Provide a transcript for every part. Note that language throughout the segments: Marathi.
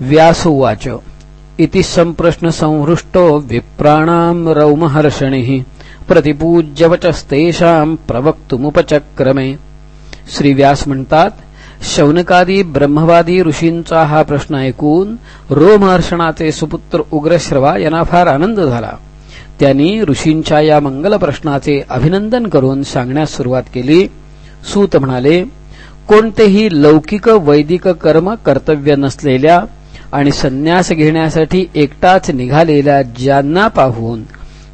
व्यासोवाच। इति संप्रश्न संहृष्टो विप्राणाम् रौमहर्षणिः प्रतिपूज्यवचस्तेषाम् प्रवक्तुमुपचक्रमे। श्री व्यास म्हणतात शौनकादी ब्रह्मवादी ऋषींचा हा प्रश्न ऐकून रोमहर्षणाचे सुपुत्र उग्रश्रवा यांना फार आनंद झाला. त्यांनी ऋषींच्या या मंगल प्रश्नाचे अभिनंदन करून सांगण्यास सुरुवात केली. सूत म्हणाले कोणतेही लौकिक वैदिक कर्म कर्तव्य नसलेल्या आणि संन्यास घेण्यासाठी एकटाच निघालेल्या ज्यांना पाहून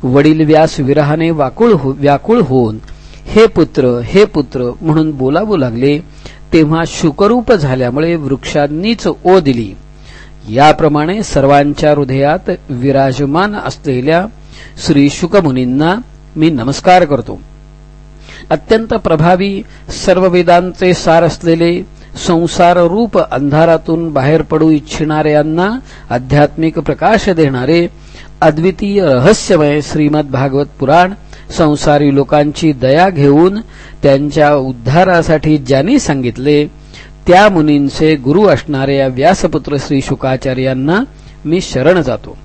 वडील व्यास विरहाने वाकुळ हो, व्याकुळ होऊन हे पुत्र हे पुत्र म्हणून बोलावू लागले तेव्हा शुकरूप झाल्यामुळे वृक्षांनीच ओ दिली. याप्रमाणे सर्वांच्या हृदयात विराजमान असलेल्या श्री शुकमुनींना मी नमस्कार करतो. अत्यंत प्रभावी सर्व वेदांचे सार असलेले संसार रूप अंधारातून बाहेर पडू इच्छिणाऱ्यांना आध्यात्मिक प्रकाश देणारे अद्वितीय रहस्यमय श्रीमद भागवत पुराण संसारी लोकांची दया घेऊन त्यांच्या उद्धारासाठी ज्यांनी सांगितले त्या मुनींचे गुरु असणाऱ्या व्यासपुत्र श्री शुकाचार्यांना मी शरण जातो.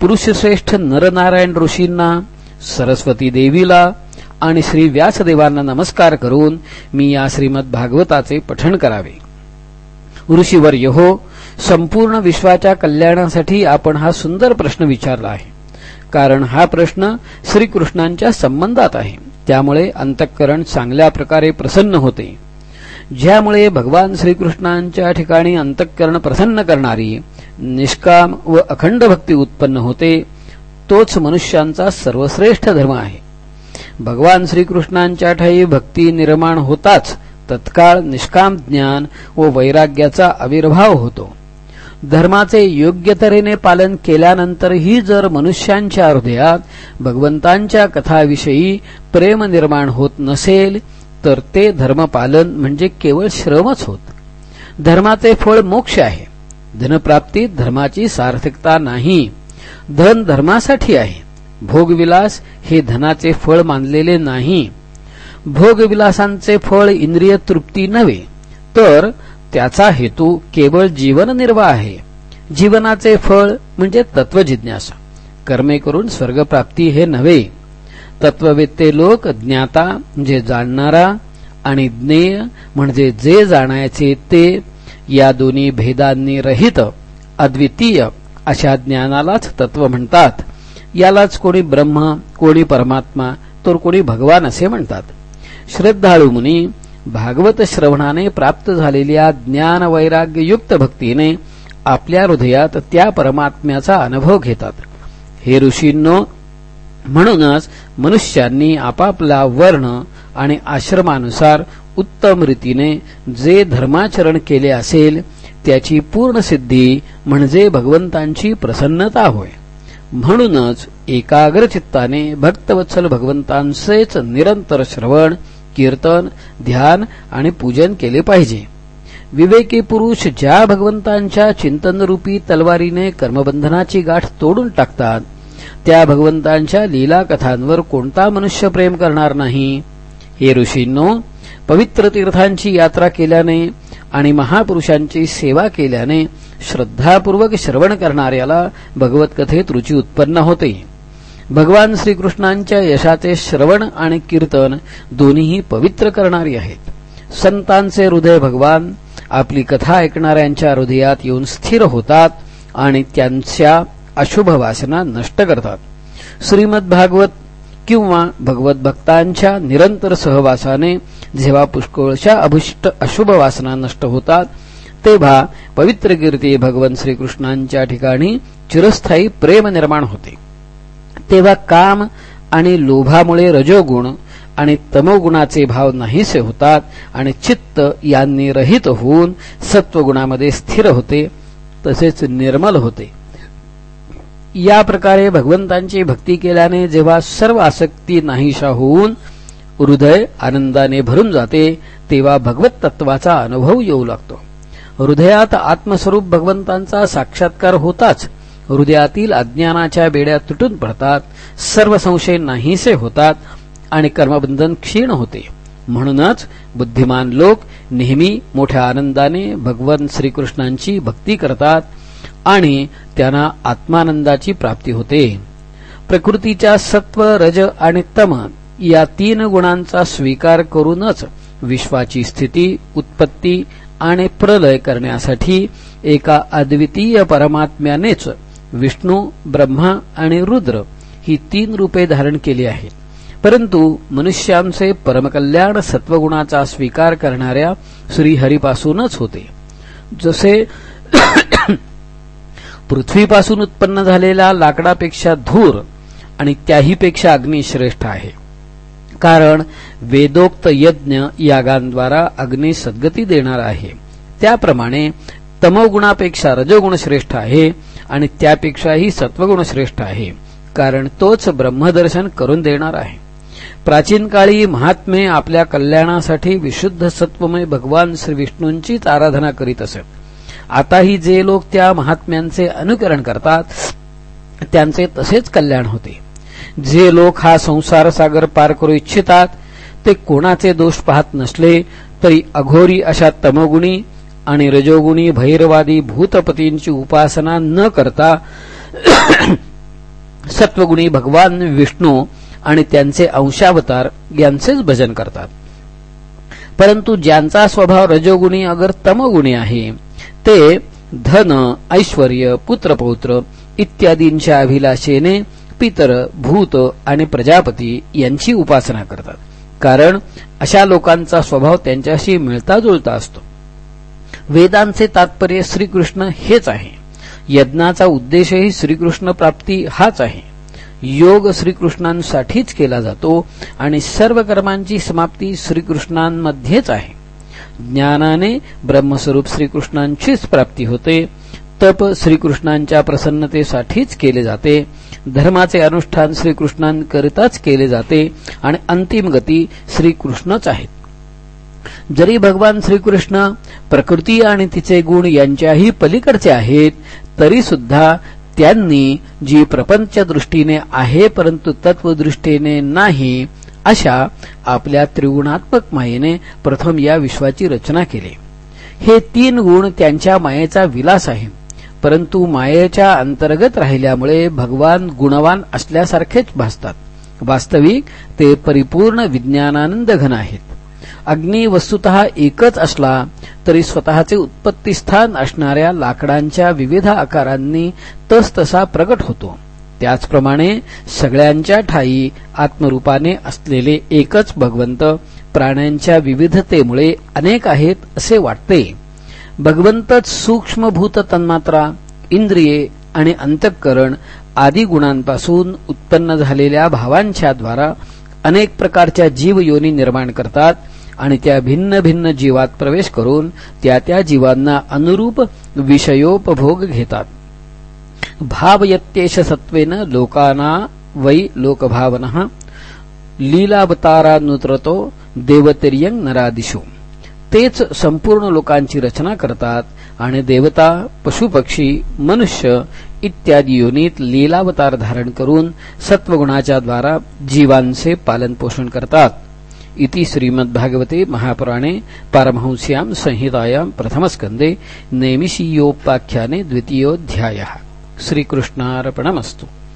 पुरुषश्रेष्ठ नरनारायण ऋषींना सरस्वती देवीला आणि श्री व्यासदेवांना नमस्कार करून मी या श्रीमद भागवताचे पठण करावे. ऋषीवर यहो संपूर्ण विश्वाच्या कल्याणासाठी आपण हा सुंदर प्रश्न विचारला आहे. कारण हा प्रश्न श्रीकृष्णांच्या संबंधात आहे. त्यामुळे अंतःकरण चांगल्या प्रकारे प्रसन्न होते. ज्यामुळे भगवान श्रीकृष्णांच्या ठिकाणी अंतःकरण प्रसन्न करणारी निष्काम व अखंड भक्ती उत्पन्न होते तोच मनुष्यांचा सर्वश्रेष्ठ धर्म आहे. भगवान श्रीकृष्णांच्या ठाई भक्ती निर्माण होताच तत्काळ निष्काम ज्ञान व वैराग्याचा आविर्भाव होतो. धर्माचे योग्य तऱ्हेने पालन केल्यानंतरही जर मनुष्यांच्या हृदयात भगवंतांच्या कथाविषयी प्रेम निर्माण होत नसेल तर ते धर्मपालन म्हणजे केवळ श्रमच होत. धर्माचे फळ मोक्ष आहे. धनप्राप्तीत धर्माची सार्थकता नाही. धन धर्मासाठी आहे. भोगविलास हे धनाचे फळ मानलेले नाही. भोगविलासांचे फळ इंद्रिय तृप्ती नव्हे तर त्याचा हेतू केवळ जीवन निर्वाह आहे. जीवनाचे फळ म्हणजे तत्वजिज्ञासा कर्मे करून स्वर्गप्राप्ती हे नव्हे. तत्ववेत्ते लोक ज्ञाता म्हणजे जाणणारा आणि ज्ञेय म्हणजे जे जाणायचे ते या दोन्ही भेदांनी रहित अद्वितीय अशा ज्ञानालाच तत्व म्हणतात. यालाच कोणी ब्रह्म कोणी परमात्मा तर कोणी भगवान असे म्हणतात. श्रद्धाळू मुनी भागवत श्रवणाने प्राप्त झालेल्या ज्ञान वैराग्ययुक्त भक्तीने आपल्या हृदयात त्या परमात्म्याचा अनुभव घेतात. हे ऋषींनो म्हणूनच मनुष्यांनी आपापला वर्ण आणि आश्रमानुसार उत्तम रीतीने जे धर्माचरण केले असेल त्याची पूर्ण सिद्धी म्हणजे भगवंतांची प्रसन्नता होय. म्हणूनच एकाग्र चित्ताने भक्तवत्सल भगवंतांचेच निरंतर श्रवण कीर्तन ध्यान आणि पूजन केले पाहिजे. विवेकी पुरुष ज्या भगवंतांच्या चिंतनरूपी तलवारीने कर्मबंधनाची गाठ तोडून टाकतात त्या भगवंतांच्या लीला कथांवर कोणता मनुष्य प्रेम करणार नाही. हे ऋषींनो पवित्र तीर्थांची यात्रा केल्याने आणि महापुरुषांची सेवा केल्याने श्रद्धापूर्वक श्रवण करणाऱ्याला भगवत कथेत रुची उत्पन्न होते. भगवान श्रीकृष्णांच्या यशाचे श्रवण आणि कीर्तन दोन्हीही पवित्र करणारी आहेत. संतांचे हृदय भगवान आपली कथा ऐकणाऱ्यांच्या हृदयात येऊन स्थिर होतात आणि त्यांच्या अशुभ वासना नष्ट करतात. श्रीमद भागवत किंवा भगवत भक्तांच्या निरंतर सहवासाने जेव्हा पुष्कळशा अभिष्ट अशुभ वासना नष्ट होतात तेव्हा पवित्र कीर्ती भगवान श्रीकृष्णांच्या ठिकाणी चिरस्थायी प्रेम निर्माण होते. तेव्हा काम आणि लोभामुळे रजोगुण आणि तमोगुणाचे भाव नाहीसे होतात आणि चित्त यांनी रहित होऊन सत्वगुणामध्ये स्थिर होते तसेच निर्मल होते. या प्रकारे भगवंतांची भक्ती केल्याने जेव्हा सर्व आसक्ती नाहीशा होऊन हृदय आनंदाने भरून जाते तेव्हा भगवत तत्वाचा अनुभव येऊ लागतो. हृदयात आत्मस्वरूप भगवंतांचा साक्षात्कार होताच हृदयातील अज्ञानाच्या बेड्या तुटून पडतात सर्व संशय नाहीसे होतात आणि कर्मबंधन क्षीण होते. म्हणूनच बुद्धिमान लोक नेहमी मोठ्या आनंदाने भगवान श्रीकृष्णांची भक्ती करतात आणि त्यांना आत्मानंदाची प्राप्ती होते. प्रकृतीच्या सत्व रज आणि तम या तीन गुणांचा स्वीकार करूनच विश्वाची स्थिती उत्पत्ती आणि प्रलय करण्यासाठी एका अद्वितीय परमात्म्यानेच विष्णू ब्रह्मा आणि रुद्र ही तीन रूपे धारण केली आहेत. परंतु मनुष्यांचे परमकल्याण सत्वगुणाचा स्वीकार करणाऱ्या श्रीहरीपासूनच होते. जसे पृथ्वीपासून उत्पन्न झालेला लाकडापेक्षा धूर आणि त्याहीपेक्षा अग्नी श्रेष्ठ आहे. कारण वेदोक्त यज्ञ यागांद्वारा अग्नी सद्गती देणार आहे. त्याप्रमाणे तमोगुणापेक्षा रजोगुण श्रेष्ठ आहे आणि त्यापेक्षाही सत्वगुण श्रेष्ठ आहे कारण तोच ब्रह्मदर्शन करून देणार आहे. प्राचीन काळी महात्मे आपल्या कल्याणासाठी विशुद्ध सत्वमय भगवान श्री विष्णूंचीच आराधना करीत असत. आताही जे लोक त्या महात्म्यांचे अनुकरण करतात त्यांचे तसेच कल्याण होते. जे लोक हा संसार सागर पार करू इच्छितात ते कोणाचे दोष पाहत नसले तरी अघोरी अशा तमगुणी आणि रजोगुणी भैरवादी भूतपतींची उपासना न करता सत्वगुणी भगवान विष्णू आणि त्यांचे अंशावतार यांचेच भजन करतात. परंतु ज्यांचा स्वभाव रजोगुणी अगर तमगुणी आहे ते धन ऐश्वर पुत्रपौत्र इत्यादींच्या अभिलाषेने पितर भूत आणि प्रजापती यांची उपासना करतात. कारण अशा लोकांचा स्वभाव त्यांच्याशी मिळता जुळता असतो. वेदांचे तात्पर्य श्रीकृष्ण हेच आहे. यज्ञाचा उद्देशही श्रीकृष्ण प्राप्ती हाच आहे. योग श्रीकृष्णांसाठीच केला जातो आणि सर्व कर्मांची समाप्ती श्रीकृष्णांमध्येच आहे. ज्ञानाने ब्रह्मस्वरूप श्रीकृष्णांचीच प्राप्ती होते. तप श्रीकृष्णांच्या प्रसन्नतेसाठीच केले जाते. धर्माचे अनुष्ठान श्रीकृष्णांकरिताच केले जाते आणि अंतिम गती श्रीकृष्णच आहेत जरी भगवान श्रीकृष्ण प्रकृती आणि तिचे गुण यांच्याही पलीकडचे आहेत तरी सुद्धा त्यांनी जी प्रपंच दृष्टीने आहे परंतु तत्वदृष्टीने नाही अशा आपल्या त्रिगुणात्मक मायेने प्रथम या विश्वाची रचना केली. हे तीन गुण त्यांच्या मायेचा विलास आहे. परंतु मायेच्या अंतर्गत राहिल्यामुळे भगवान गुणवान असल्यासारखेच भासतात. वास्तविक ते परिपूर्ण विज्ञानानंद घन आहेत. अग्नी वस्तुत एकच असला तरी स्वतःचे उत्पत्तीस्थान असणाऱ्या लाकडांच्या विविध आकारांनी तसतसा प्रगट होतो. त्याचप्रमाणे सगळ्यांच्या ठाई आत्मरूपाने असलेले एकच भगवंत प्राण्यांच्या विविधतेमुळे अनेक आहेत असे वाटते. भगवंतच सूक्ष्मभूत तन्मात्रा इंद्रिये आणि अंतःकरण आदी गुणांपासून उत्पन्न झालेल्या भावांच्या द्वारा अनेक प्रकारच्या जीव योनी निर्माण करतात आणि त्या भिन्न भिन्न जीवात प्रवेश करून त्या त्या जीवांना अनुरूप विषयोपभोग घेतात. भावयत्येश सत्वेन लोकाना वै लोकभावन लीलावतारानुत्रतो देवतिर्यंग नरादिशो तेच संपूर्ण लोकांची रचना करतात आणि देवता पशुपक्षी मनुष्य इत्यादी योनीत लीलावतार धारण करून सत्वगुणाच्या द्वारा जीवांचे पालनपोषण करतात. इति श्रीमद्भागवते महापुराणे पारमहंस्यां संहितायां प्रथमस्कन्धे नेमिषीयोपाख्याने द्वितीयोऽध्यायः. श्रीकृष्णार्पणमस्तु.